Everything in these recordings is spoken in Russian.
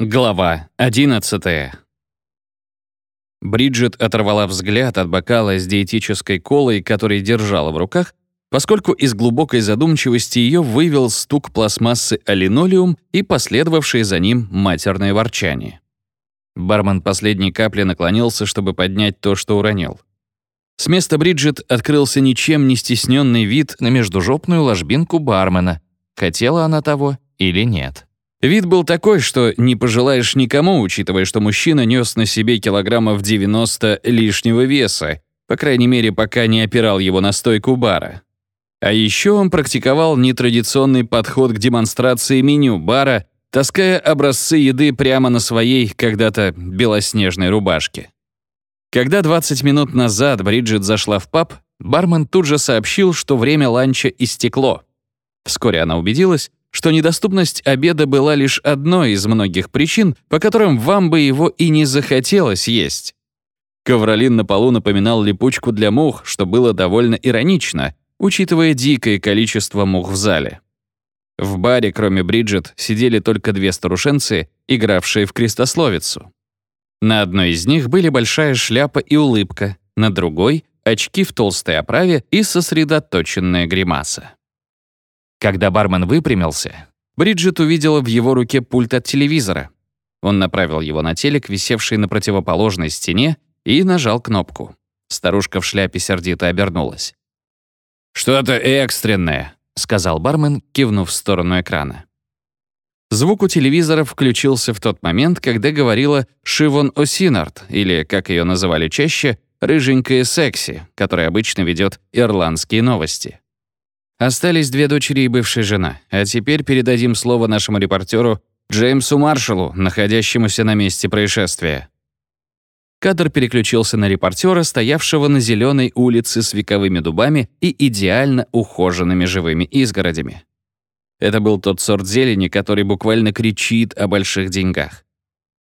Глава 11. Бриджит оторвала взгляд от бокала с диетической колой, который держала в руках, поскольку из глубокой задумчивости ее вывел стук пластмассы о и последовавшее за ним матерное ворчание. Бармен последней капли наклонился, чтобы поднять то, что уронил. С места Бриджит открылся ничем не стесненный вид на междужопную ложбинку бармена. Хотела она того или нет. Вид был такой, что не пожелаешь никому, учитывая, что мужчина нес на себе килограммов 90 лишнего веса, по крайней мере, пока не опирал его на стойку бара. А еще он практиковал нетрадиционный подход к демонстрации меню бара, таская образцы еды прямо на своей когда-то белоснежной рубашке. Когда 20 минут назад Бриджит зашла в паб, бармен тут же сообщил, что время ланча истекло. Вскоре она убедилась, что недоступность обеда была лишь одной из многих причин, по которым вам бы его и не захотелось есть. Ковролин на полу напоминал липучку для мух, что было довольно иронично, учитывая дикое количество мух в зале. В баре, кроме Бриджит, сидели только две старушенцы, игравшие в крестословицу. На одной из них были большая шляпа и улыбка, на другой — очки в толстой оправе и сосредоточенная гримаса. Когда бармен выпрямился, Бриджит увидела в его руке пульт от телевизора. Он направил его на телек, висевший на противоположной стене, и нажал кнопку. Старушка в шляпе сердито обернулась. «Что-то экстренное», — сказал бармен, кивнув в сторону экрана. Звук у телевизора включился в тот момент, когда говорила Шивон О'Синард, или, как ее называли чаще, «рыженькая секси», которая обычно ведет ирландские новости. Остались две дочери и бывшая жена. А теперь передадим слово нашему репортеру Джеймсу Маршалу, находящемуся на месте происшествия. Кадр переключился на репортера, стоявшего на зеленой улице с вековыми дубами и идеально ухоженными живыми изгородями. Это был тот сорт зелени, который буквально кричит о больших деньгах.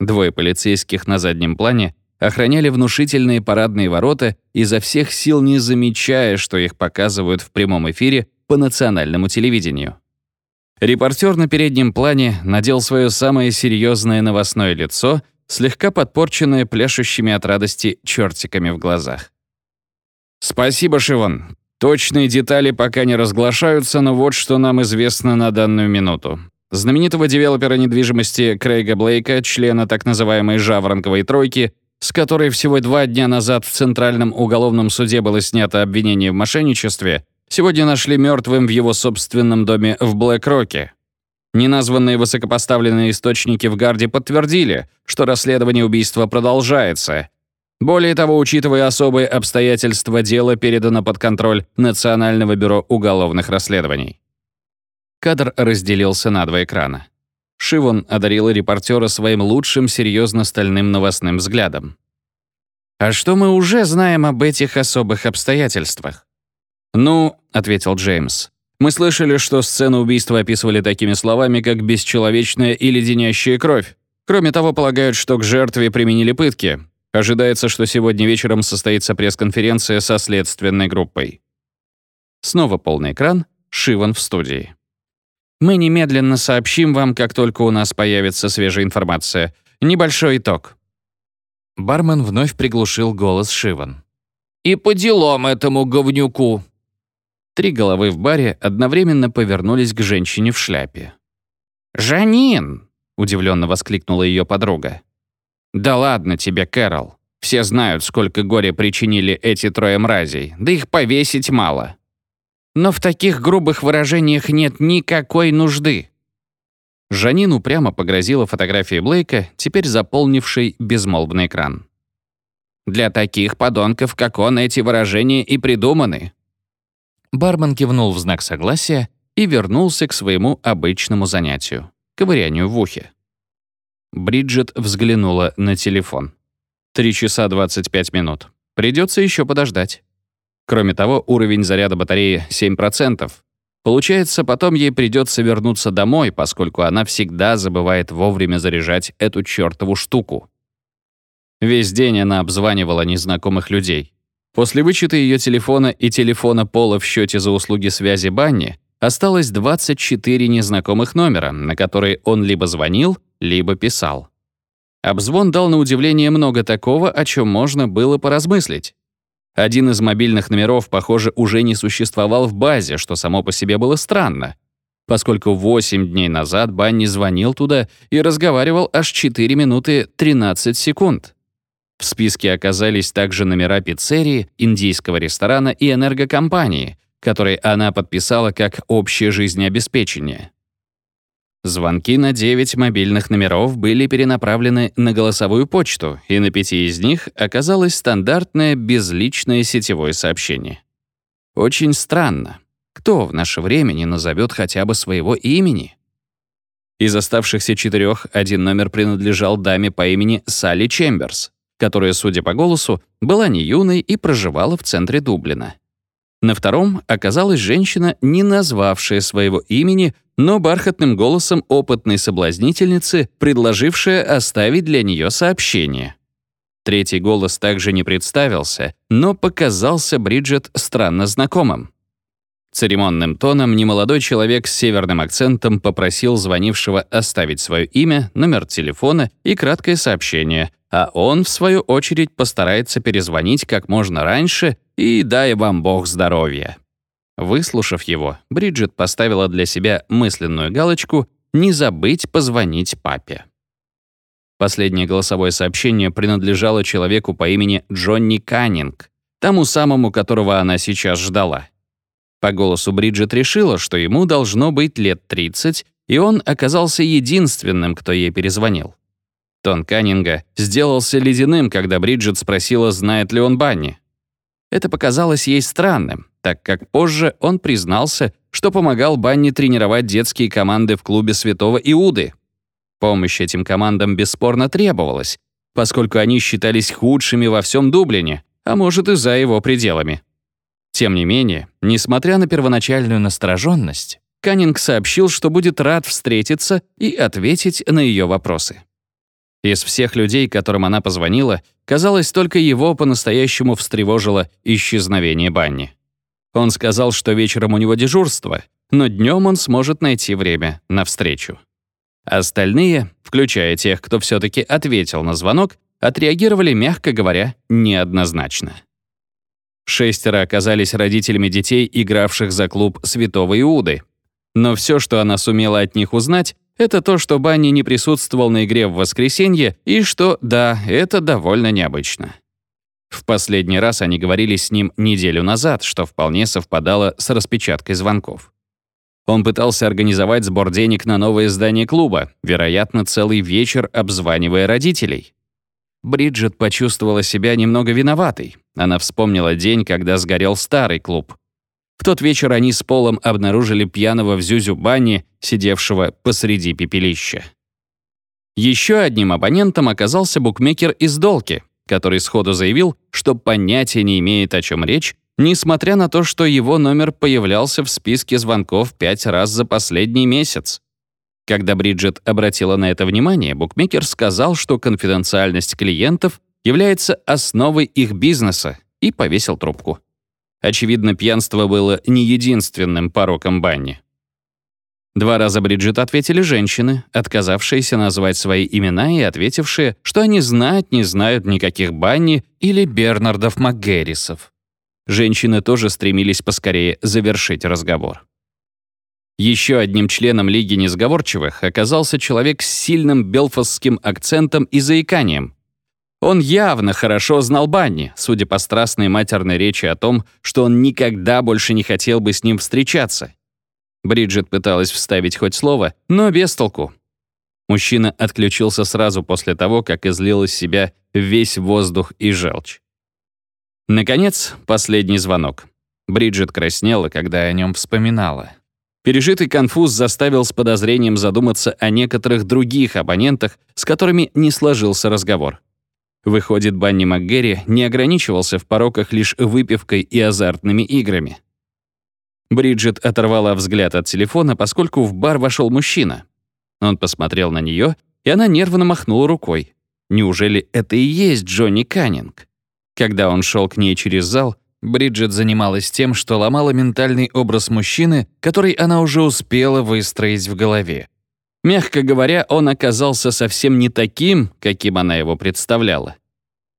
Двое полицейских на заднем плане охраняли внушительные парадные ворота, изо всех сил не замечая, что их показывают в прямом эфире по национальному телевидению. Репортер на переднем плане надел свое самое серьезное новостное лицо, слегка подпорченное пляшущими от радости чертиками в глазах. «Спасибо, Шивон. Точные детали пока не разглашаются, но вот что нам известно на данную минуту. Знаменитого девелопера недвижимости Крейга Блейка, члена так называемой «Жаворонковой тройки», с которой всего два дня назад в Центральном уголовном суде было снято обвинение в мошенничестве, сегодня нашли мертвым в его собственном доме в Блэк-Роке. Неназванные высокопоставленные источники в Гарде подтвердили, что расследование убийства продолжается. Более того, учитывая особые обстоятельства, дело передано под контроль Национального бюро уголовных расследований. Кадр разделился на два экрана. Шивон одарила репортера своим лучшим серьезно-стальным новостным взглядом. «А что мы уже знаем об этих особых обстоятельствах?» «Ну», — ответил Джеймс, «мы слышали, что сцену убийства описывали такими словами, как «бесчеловечная» и «леденящая кровь». Кроме того, полагают, что к жертве применили пытки. Ожидается, что сегодня вечером состоится пресс-конференция со следственной группой». Снова полный экран, Шиван в студии. «Мы немедленно сообщим вам, как только у нас появится свежая информация. Небольшой итог». Бармен вновь приглушил голос Шиван. «И по делам этому говнюку», Три головы в баре одновременно повернулись к женщине в шляпе. «Жанин!» — удивленно воскликнула ее подруга. «Да ладно тебе, Кэрол. Все знают, сколько горя причинили эти трое мразей, да их повесить мало. Но в таких грубых выражениях нет никакой нужды». Жанин упрямо погрозила фотографией Блейка, теперь заполнившей безмолвный экран. «Для таких подонков, как он, эти выражения и придуманы. Бармен кивнул в знак согласия и вернулся к своему обычному занятию — ковырянию в ухе. Бриджит взглянула на телефон. Три часа 25 минут. Придется еще подождать. Кроме того, уровень заряда батареи 7%. Получается, потом ей придется вернуться домой, поскольку она всегда забывает вовремя заряжать эту чертову штуку. Весь день она обзванивала незнакомых людей. После вычета ее телефона и телефона Пола в счете за услуги связи Банни, осталось 24 незнакомых номера, на которые он либо звонил, либо писал. Обзвон дал на удивление много такого, о чем можно было поразмыслить. Один из мобильных номеров, похоже, уже не существовал в базе, что само по себе было странно, поскольку 8 дней назад Банни звонил туда и разговаривал аж 4 минуты 13 секунд. В списке оказались также номера пиццерии, индийского ресторана и энергокомпании, которые она подписала как общее жизнеобеспечение. Звонки на 9 мобильных номеров были перенаправлены на голосовую почту, и на пяти из них оказалось стандартное безличное сетевое сообщение. Очень странно. Кто в наше время не назовет хотя бы своего имени? Из оставшихся четырех один номер принадлежал даме по имени Салли Чемберс, которая, судя по голосу, была не юной и проживала в центре Дублина. На втором оказалась женщина, не назвавшая своего имени, но бархатным голосом опытной соблазнительницы, предложившая оставить для нее сообщение. Третий голос также не представился, но показался Бриджит странно знакомым. Церемонным тоном немолодой человек с северным акцентом попросил звонившего оставить свое имя, номер телефона и краткое сообщение, а он, в свою очередь, постарается перезвонить как можно раньше и дай вам Бог здоровья». Выслушав его, Бриджит поставила для себя мысленную галочку «Не забыть позвонить папе». Последнее голосовое сообщение принадлежало человеку по имени Джонни Каннинг, тому самому, которого она сейчас ждала. По голосу Бриджит решила, что ему должно быть лет 30, и он оказался единственным, кто ей перезвонил. Тон Каннинга сделался ледяным, когда Бриджит спросила, знает ли он Банни. Это показалось ей странным, так как позже он признался, что помогал Банни тренировать детские команды в клубе Святого Иуды. Помощь этим командам бесспорно требовалась, поскольку они считались худшими во всем Дублине, а может и за его пределами. Тем не менее, несмотря на первоначальную настороженность, Каннинг сообщил, что будет рад встретиться и ответить на ее вопросы. Из всех людей, которым она позвонила, казалось, только его по-настоящему встревожило исчезновение Банни. Он сказал, что вечером у него дежурство, но днем он сможет найти время на встречу. Остальные, включая тех, кто все-таки ответил на звонок, отреагировали, мягко говоря, неоднозначно. Шестеро оказались родителями детей, игравших за клуб Святого Иуды. Но все, что она сумела от них узнать, это то, что Банни не присутствовал на игре в воскресенье, и что, да, это довольно необычно. В последний раз они говорили с ним неделю назад, что вполне совпадало с распечаткой звонков. Он пытался организовать сбор денег на новое здание клуба, вероятно, целый вечер обзванивая родителей. Бриджит почувствовала себя немного виноватой. Она вспомнила день, когда сгорел старый клуб. В тот вечер они с Полом обнаружили пьяного в Зюзю Банни, сидевшего посреди пепелища. Еще одним абонентом оказался букмекер из Долки, который сходу заявил, что понятия не имеет, о чем речь, несмотря на то, что его номер появлялся в списке звонков пять раз за последний месяц. Когда Бриджит обратила на это внимание, букмекер сказал, что конфиденциальность клиентов является основой их бизнеса, и повесил трубку. Очевидно, пьянство было не единственным пороком Банни. Два раза Бриджит ответили женщины, отказавшиеся назвать свои имена и ответившие, что они знать не знают никаких Банни или Бернардов МакГеррисов. Женщины тоже стремились поскорее завершить разговор. Еще одним членом Лиги Несговорчивых оказался человек с сильным белфасским акцентом и заиканием, он явно хорошо знал Банни, судя по страстной матерной речи о том, что он никогда больше не хотел бы с ним встречаться. Бриджит пыталась вставить хоть слово, но без толку. Мужчина отключился сразу после того, как излил из себя весь воздух и желчь. Наконец, последний звонок. Бриджит краснела, когда о нем вспоминала. Пережитый конфуз заставил с подозрением задуматься о некоторых других абонентах, с которыми не сложился разговор. Выходит, Банни МакГерри не ограничивался в пороках лишь выпивкой и азартными играми. Бриджит оторвала взгляд от телефона, поскольку в бар вошел мужчина. Он посмотрел на нее, и она нервно махнула рукой. Неужели это и есть Джонни Каннинг? Когда он шел к ней через зал, Бриджит занималась тем, что ломала ментальный образ мужчины, который она уже успела выстроить в голове. Мягко говоря, он оказался совсем не таким, каким она его представляла.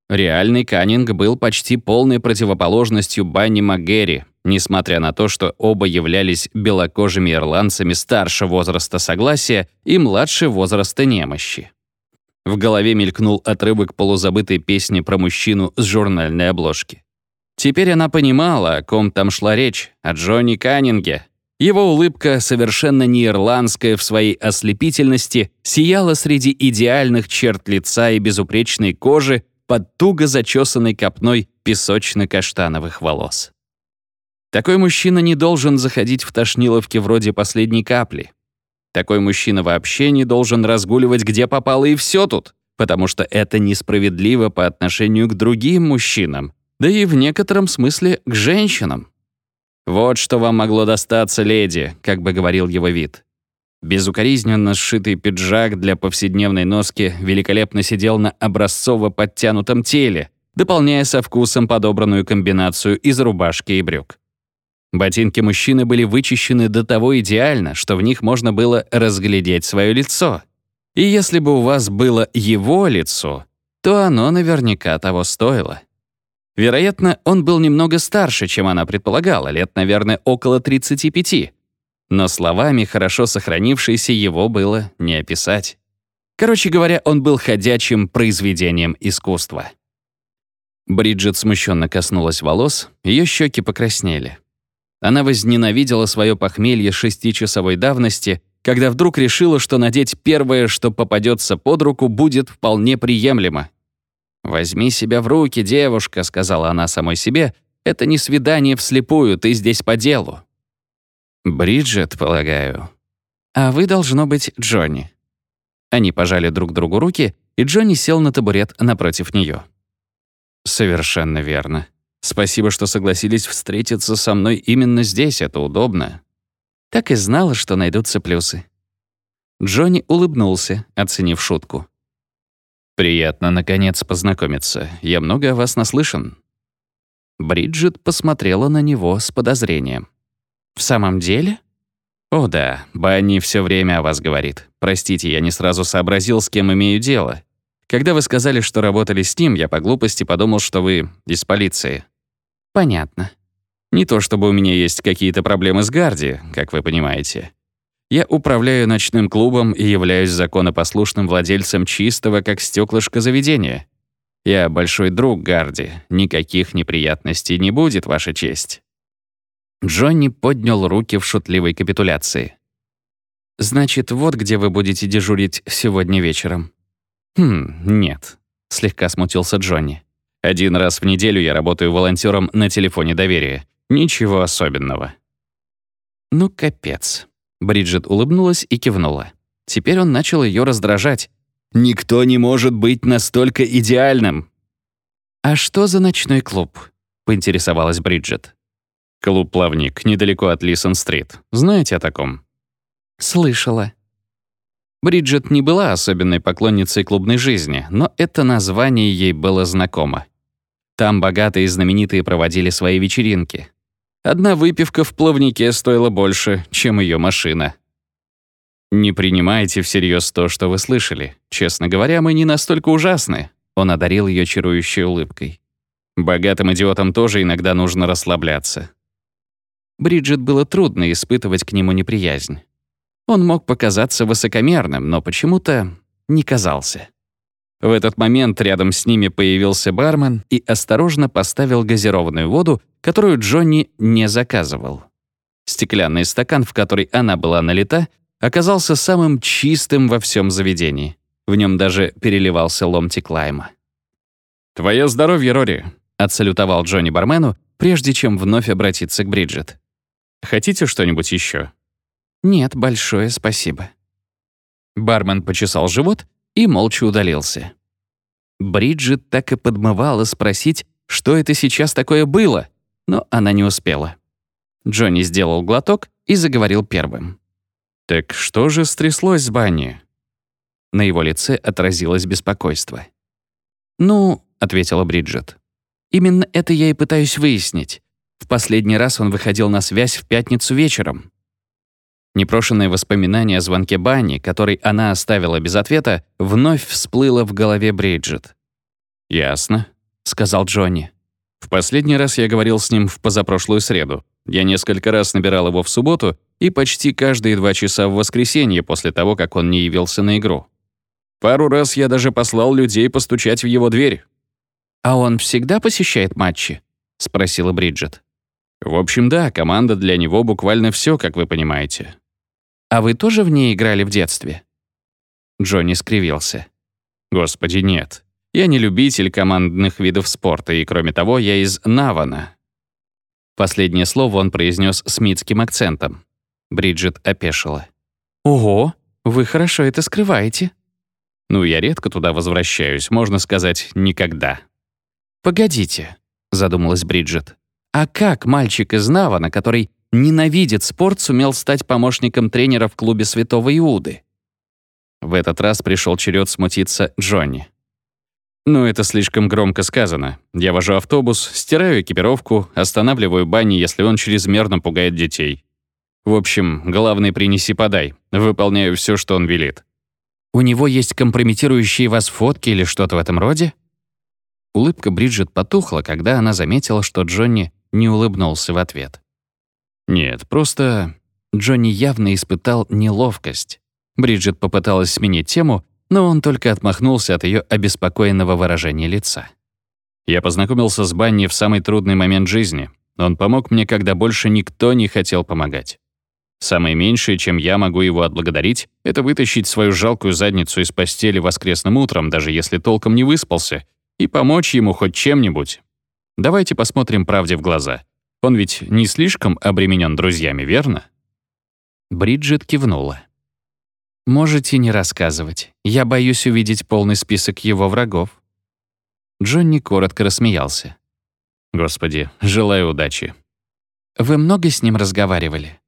Реальный Каннинг был почти полной противоположностью Банни МакГерри, несмотря на то, что оба являлись белокожими ирландцами старше возраста согласия и младше возраста немощи. В голове мелькнул отрывок полузабытой песни про мужчину с журнальной обложки. Теперь она понимала, о ком там шла речь, о Джонни Каннинге. Его улыбка, совершенно не ирландская в своей ослепительности, сияла среди идеальных черт лица и безупречной кожи под туго зачесанной копной песочно-каштановых волос. Такой мужчина не должен заходить в тошниловки вроде последней капли. Такой мужчина вообще не должен разгуливать где попало и все тут, потому что это несправедливо по отношению к другим мужчинам, да и в некотором смысле к женщинам. «Вот что вам могло достаться, леди», как бы говорил его вид. Безукоризненно сшитый пиджак для повседневной носки великолепно сидел на образцово подтянутом теле, дополняя со вкусом подобранную комбинацию из рубашки и брюк. Ботинки мужчины были вычищены до того идеально, что в них можно было разглядеть свое лицо. И если бы у вас было его лицо, то оно наверняка того стоило. Вероятно, он был немного старше, чем она предполагала, лет, наверное, около 35. Но словами хорошо сохранившейся его было не описать. Короче говоря, он был ходячим произведением искусства. Бриджит смущенно коснулась волос, ее щеки покраснели. Она возненавидела свое похмелье шестичасовой давности, когда вдруг решила, что надеть первое, что попадется под руку, будет вполне приемлемо. «Возьми себя в руки, девушка», — сказала она самой себе. «Это не свидание вслепую, ты здесь по делу». «Бриджит, полагаю». «А вы, должно быть, Джонни». Они пожали друг другу руки, и Джонни сел на табурет напротив нее. «Совершенно верно», Спасибо, что согласились встретиться со мной именно здесь, это удобно. Так и знала, что найдутся плюсы. Джонни улыбнулся, оценив шутку. «Приятно, наконец, познакомиться. Я много о вас наслышан». Бриджит посмотрела на него с подозрением. «В самом деле?» «О да, Банни все время о вас говорит. Простите, я не сразу сообразил, с кем имею дело. Когда вы сказали, что работали с ним, я по глупости подумал, что вы из полиции. Понятно. Не то чтобы у меня есть какие-то проблемы с Гарди, как вы понимаете. Я управляю ночным клубом и являюсь законопослушным владельцем чистого, как стеклышко заведения. Я большой друг Гарди, никаких неприятностей не будет, Ваша честь». Джонни поднял руки в шутливой капитуляции. «Значит, вот где вы будете дежурить сегодня вечером?» «Хм, нет», — слегка смутился Джонни. Один раз в неделю я работаю волонтером на телефоне доверия. Ничего особенного. Ну, капец. Бриджит улыбнулась и кивнула. Теперь он начал ее раздражать. «Никто не может быть настолько идеальным!» «А что за ночной клуб?» — поинтересовалась Бриджит. «Клуб «Плавник» недалеко от Лисон-стрит. Знаете о таком?» «Слышала». Бриджит не была особенной поклонницей клубной жизни, но это название ей было знакомо. Там богатые и знаменитые проводили свои вечеринки. Одна выпивка в плавнике стоила больше, чем ее машина. «Не принимайте всерьез то, что вы слышали. Честно говоря, мы не настолько ужасны», — он одарил ее чарующей улыбкой. «Богатым идиотам тоже иногда нужно расслабляться». Бриджит было трудно испытывать к нему неприязнь. Он мог показаться высокомерным, но почему-то не казался. В этот момент рядом с ними появился бармен и осторожно поставил газированную воду, которую Джонни не заказывал. Стеклянный стакан, в который она была налита, оказался самым чистым во всем заведении. В нем даже переливался ломтик лайма. «Твое здоровье, Рори», — отсалютовал Джонни бармену, прежде чем вновь обратиться к Бриджит. «Хотите что-нибудь еще? «Нет, большое спасибо». Бармен почесал живот и молча удалился. Бриджит так и подмывала спросить, что это сейчас такое было, но она не успела. Джонни сделал глоток и заговорил первым. «Так что же стряслось с Банни?» На его лице отразилось беспокойство. «Ну», — ответила Бриджит, — Именно это я и пытаюсь выяснить. В последний раз он выходил на связь в пятницу вечером. Непрошенное воспоминание о звонке Банни, который она оставила без ответа, вновь всплыло в голове Бриджит. «Ясно», — сказал Джонни. «В последний раз я говорил с ним в позапрошлую среду. Я несколько раз набирал его в субботу и почти каждые два часа в воскресенье после того, как он не явился на игру. Пару раз я даже послал людей постучать в его дверь». «А он всегда посещает матчи?» — спросила Бриджит. «В общем, да, команда для него буквально все, как вы понимаете. А вы тоже в ней играли в детстве?» Джонни скривился. «Господи, нет. Я не любитель командных видов спорта, и кроме того, я из Навана». Последнее слово он произнес с митским акцентом. Бриджит опешила. «Ого, вы хорошо это скрываете». «Ну, я редко туда возвращаюсь, можно сказать, никогда». «Погодите», — задумалась Бриджит. «А как мальчик из Навана, который ненавидит спорт, сумел стать помощником тренера в клубе Святого Иуды. В этот раз пришел черед смутиться Джонни. «Ну, это слишком громко сказано. Я вожу автобус, стираю экипировку, останавливаю бани, если он чрезмерно пугает детей. В общем, главный принеси-подай. Выполняю все, что он велит». «У него есть компрометирующие вас фотки или что-то в этом роде?» Улыбка Бриджит потухла, когда она заметила, что Джонни не улыбнулся в ответ. Нет, просто Джонни явно испытал неловкость. Бриджит попыталась сменить тему, но он только отмахнулся от ее обеспокоенного выражения лица. Я познакомился с Банни в самый трудный момент жизни. Он помог мне, когда больше никто не хотел помогать. Самое меньшее, чем я могу его отблагодарить, это вытащить свою жалкую задницу из постели воскресным утром, даже если толком не выспался, и помочь ему хоть чем-нибудь. Давайте посмотрим правде в глаза. Он ведь не слишком обременен друзьями, верно?» Бриджит кивнула. «Можете не рассказывать. Я боюсь увидеть полный список его врагов». Джонни коротко рассмеялся. «Господи, желаю удачи». «Вы много с ним разговаривали?»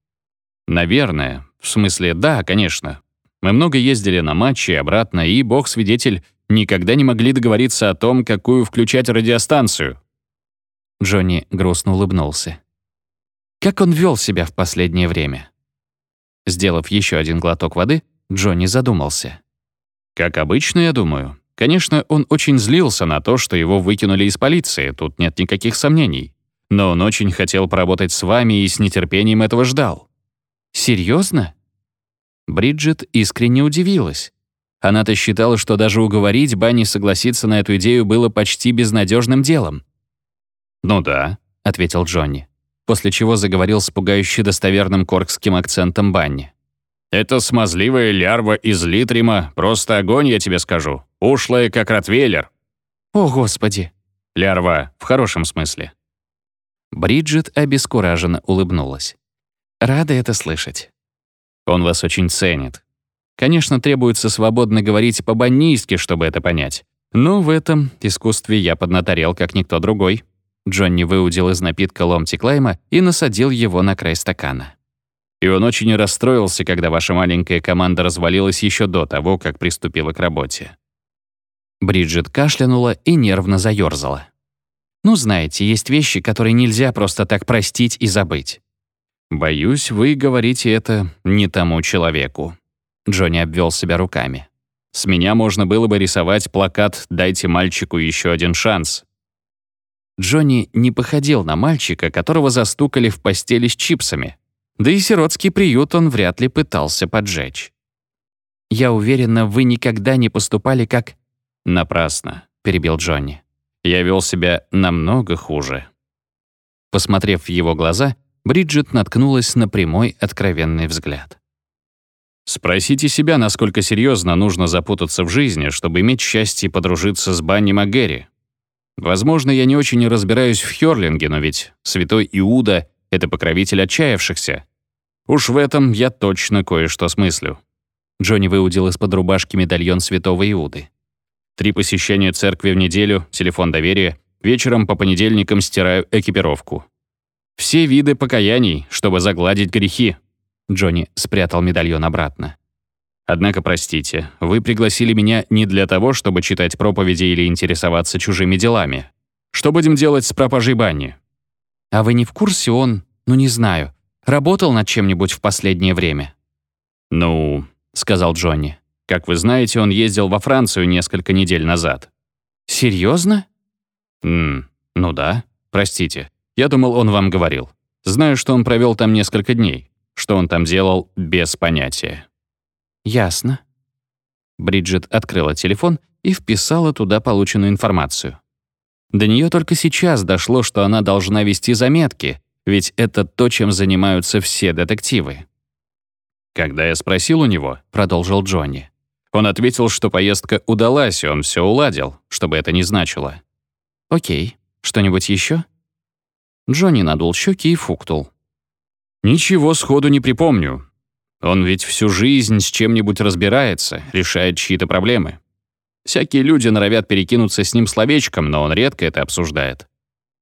«Наверное. В смысле, да, конечно. Мы много ездили на матчи и обратно, и, бог свидетель, никогда не могли договориться о том, какую включать радиостанцию. Джонни грустно улыбнулся. Как он вел себя в последнее время? Сделав еще один глоток воды, Джонни задумался. Как обычно, я думаю. Конечно, он очень злился на то, что его выкинули из полиции, тут нет никаких сомнений. Но он очень хотел поработать с вами и с нетерпением этого ждал. Серьезно? Бриджит искренне удивилась. Она-то считала, что даже уговорить Банни согласиться на эту идею было почти безнадежным делом. «Ну да», — ответил Джонни, после чего заговорил с пугающе достоверным коркским акцентом Банни. «Это смазливая лярва из Литрима, просто огонь, я тебе скажу. Ушлая, как ротвейлер». «О, Господи!» «Лярва, в хорошем смысле». Бриджит обескураженно улыбнулась. «Рада это слышать». «Он вас очень ценит. Конечно, требуется свободно говорить по-баннийски, чтобы это понять. Но в этом искусстве я поднаторел, как никто другой». Джонни выудил из напитка ломти Клайма и насадил его на край стакана. И он очень расстроился, когда ваша маленькая команда развалилась еще до того, как приступила к работе. Бриджит кашлянула и нервно заёрзала. «Ну, знаете, есть вещи, которые нельзя просто так простить и забыть». «Боюсь, вы говорите это не тому человеку». Джонни обвел себя руками. «С меня можно было бы рисовать плакат «Дайте мальчику еще один шанс», Джонни не походил на мальчика, которого застукали в постели с чипсами. Да и сиротский приют он вряд ли пытался поджечь. «Я уверена, вы никогда не поступали как...» «Напрасно», — перебил Джонни. «Я вел себя намного хуже». Посмотрев в его глаза, Бриджит наткнулась на прямой, откровенный взгляд. Спросите себя, насколько серьезно нужно запутаться в жизни, чтобы иметь счастье подружиться с Банни МакГерри. Возможно, я не очень разбираюсь в Хёрлинге, но ведь святой Иуда — это покровитель отчаявшихся. Уж в этом я точно кое-что смыслю. Джонни выудил из-под рубашки медальон святого Иуды. Три посещения церкви в неделю, телефон доверия, вечером по понедельникам стираю экипировку. Все виды покаяний, чтобы загладить грехи. Джонни спрятал медальон обратно. Однако, простите, вы пригласили меня не для того, чтобы читать проповеди или интересоваться чужими делами. Что будем делать с пропажей Банни?» «А вы не в курсе, он, ну не знаю, работал над чем-нибудь в последнее время?» «Ну», — сказал Джонни, «как вы знаете, он ездил во Францию несколько недель назад». «Серьезно?» «М, ну да, простите. Я думал, он вам говорил. Знаю, что он провел там несколько дней. Что он там делал, без понятия». «Ясно». Бриджит открыла телефон и вписала туда полученную информацию. До нее только сейчас дошло, что она должна вести заметки, ведь это то, чем занимаются все детективы. «Когда я спросил у него», — продолжил Джонни, он ответил, что поездка удалась, и он все уладил, чтобы это не значило. «Окей. Что-нибудь еще? Джонни надул щеки и фуктул. «Ничего сходу не припомню. Он ведь всю жизнь с чем-нибудь разбирается, решает чьи-то проблемы. Всякие люди норовят перекинуться с ним словечком, но он редко это обсуждает.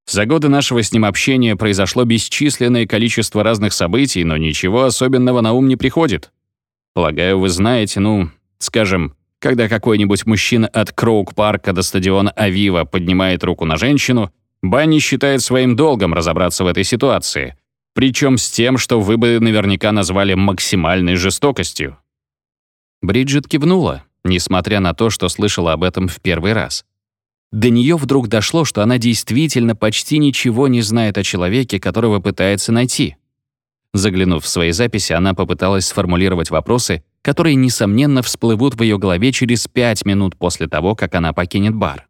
За годы нашего с ним общения произошло бесчисленное количество разных событий, но ничего особенного на ум не приходит. Полагаю, вы знаете, ну, скажем, когда какой-нибудь мужчина от Кроук-парка до стадиона Авива поднимает руку на женщину, Банни считает своим долгом разобраться в этой ситуации, причем с тем, что вы бы наверняка назвали максимальной жестокостью. Бриджит кивнула, несмотря на то, что слышала об этом в первый раз. До нее вдруг дошло, что она действительно почти ничего не знает о человеке, которого пытается найти. Заглянув в свои записи, она попыталась сформулировать вопросы, которые, несомненно, всплывут в ее голове через пять минут после того, как она покинет бар.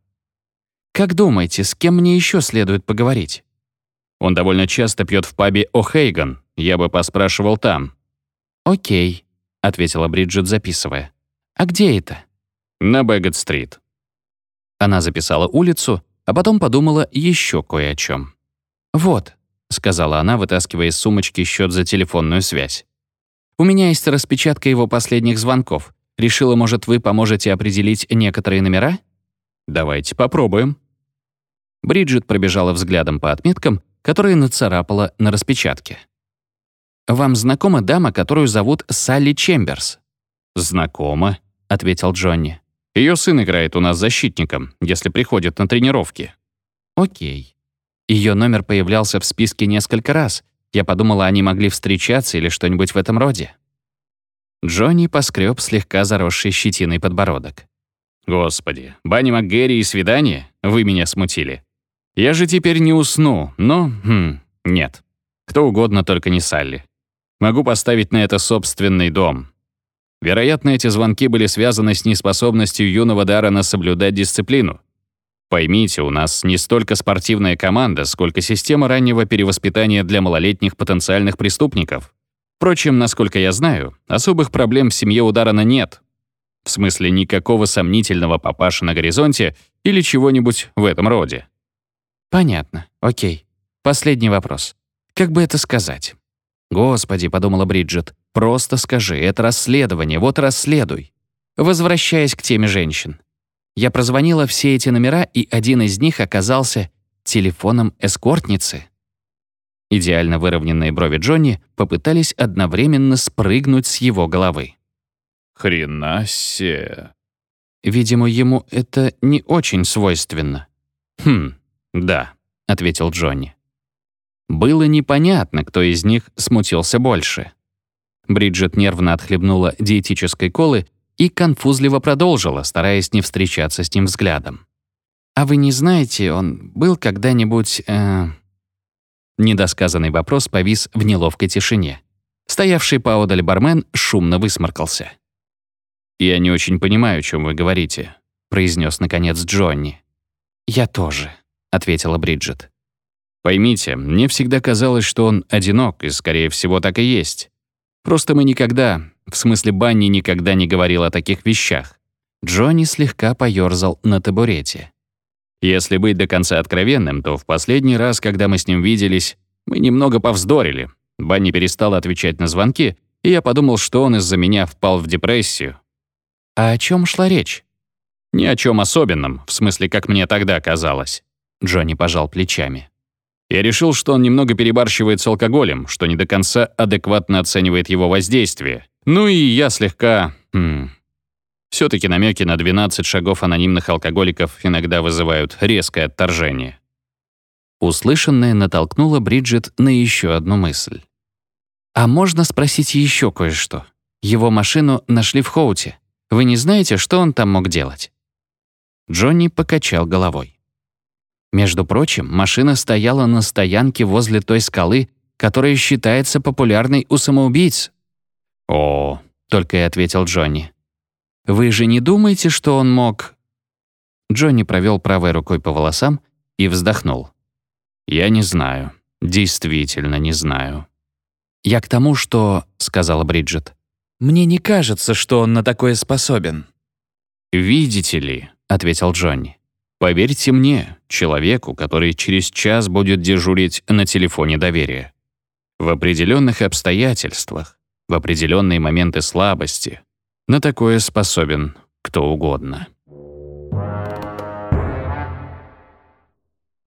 «Как думаете, с кем мне еще следует поговорить?» «Он довольно часто пьет в пабе О'Хейган. Я бы поспрашивал там». «Окей», — ответила Бриджит, записывая. «А где это?» «На Бэггет-стрит». Она записала улицу, а потом подумала еще кое о чем. «Вот», — сказала она, вытаскивая из сумочки счет за телефонную связь. «У меня есть распечатка его последних звонков. Решила, может, вы поможете определить некоторые номера?» «Давайте попробуем». Бриджит пробежала взглядом по отметкам, которые нацарапала на распечатке. «Вам знакома дама, которую зовут Салли Чемберс?» «Знакома», — ответил Джонни. Ее сын играет у нас защитником, если приходит на тренировки». «Окей». Ее номер появлялся в списке несколько раз. Я подумала, они могли встречаться или что-нибудь в этом роде. Джонни поскреб слегка заросший щетиной подбородок. «Господи, Банни МакГерри и свидание? Вы меня смутили. Я же теперь не усну, но... Хм, нет. Кто угодно, только не Салли. Могу поставить на это собственный дом, Вероятно, эти звонки были связаны с неспособностью юного Даррена соблюдать дисциплину. Поймите, у нас не столько спортивная команда, сколько система раннего перевоспитания для малолетних потенциальных преступников. Впрочем, насколько я знаю, особых проблем в семье у Даррена нет. В смысле, никакого сомнительного папаши на горизонте или чего-нибудь в этом роде. Понятно. Окей. Последний вопрос. Как бы это сказать? «Господи», — подумала Бриджит, — «просто скажи, это расследование, вот расследуй». Возвращаясь к теме женщин. Я прозвонила все эти номера, и один из них оказался телефоном эскортницы. Идеально выровненные брови Джонни попытались одновременно спрыгнуть с его головы. «Хрена се!» Видимо, ему это не очень свойственно. «Хм, да», — ответил Джонни. Было непонятно, кто из них смутился больше. Бриджит нервно отхлебнула диетической колы и конфузливо продолжила, стараясь не встречаться с ним взглядом. «А вы не знаете, он был когда-нибудь...» э... Недосказанный вопрос повис в неловкой тишине. Стоявший поодаль бармен шумно высморкался. «Я не очень понимаю, о чем вы говорите», — произнес наконец Джонни. «Я тоже», — ответила Бриджит. Поймите, мне всегда казалось, что он одинок, и, скорее всего, так и есть. Просто мы никогда, в смысле Банни никогда не говорил о таких вещах. Джонни слегка поёрзал на табурете. Если быть до конца откровенным, то в последний раз, когда мы с ним виделись, мы немного повздорили. Банни перестал отвечать на звонки, и я подумал, что он из-за меня впал в депрессию. А о чем шла речь? Ни о чем особенном, в смысле, как мне тогда казалось. Джонни пожал плечами. Я решил, что он немного перебарщивает с алкоголем, что не до конца адекватно оценивает его воздействие. Ну и я слегка... Хм, все таки намеки на 12 шагов анонимных алкоголиков иногда вызывают резкое отторжение. Услышанное натолкнуло Бриджит на еще одну мысль. «А можно спросить еще кое-что? Его машину нашли в Хоуте. Вы не знаете, что он там мог делать?» Джонни покачал головой. Между прочим, машина стояла на стоянке возле той скалы, которая считается популярной у самоубийц. «О», — только и ответил Джонни. «Вы же не думаете, что он мог...» Джонни провел правой рукой по волосам и вздохнул. «Я не знаю. Действительно не знаю». «Я к тому, что...» — сказала Бриджит. «Мне не кажется, что он на такое способен». «Видите ли», — ответил Джонни. «Поверьте мне, человеку, который через час будет дежурить на телефоне доверия. В определенных обстоятельствах, в определенные моменты слабости, на такое способен кто угодно».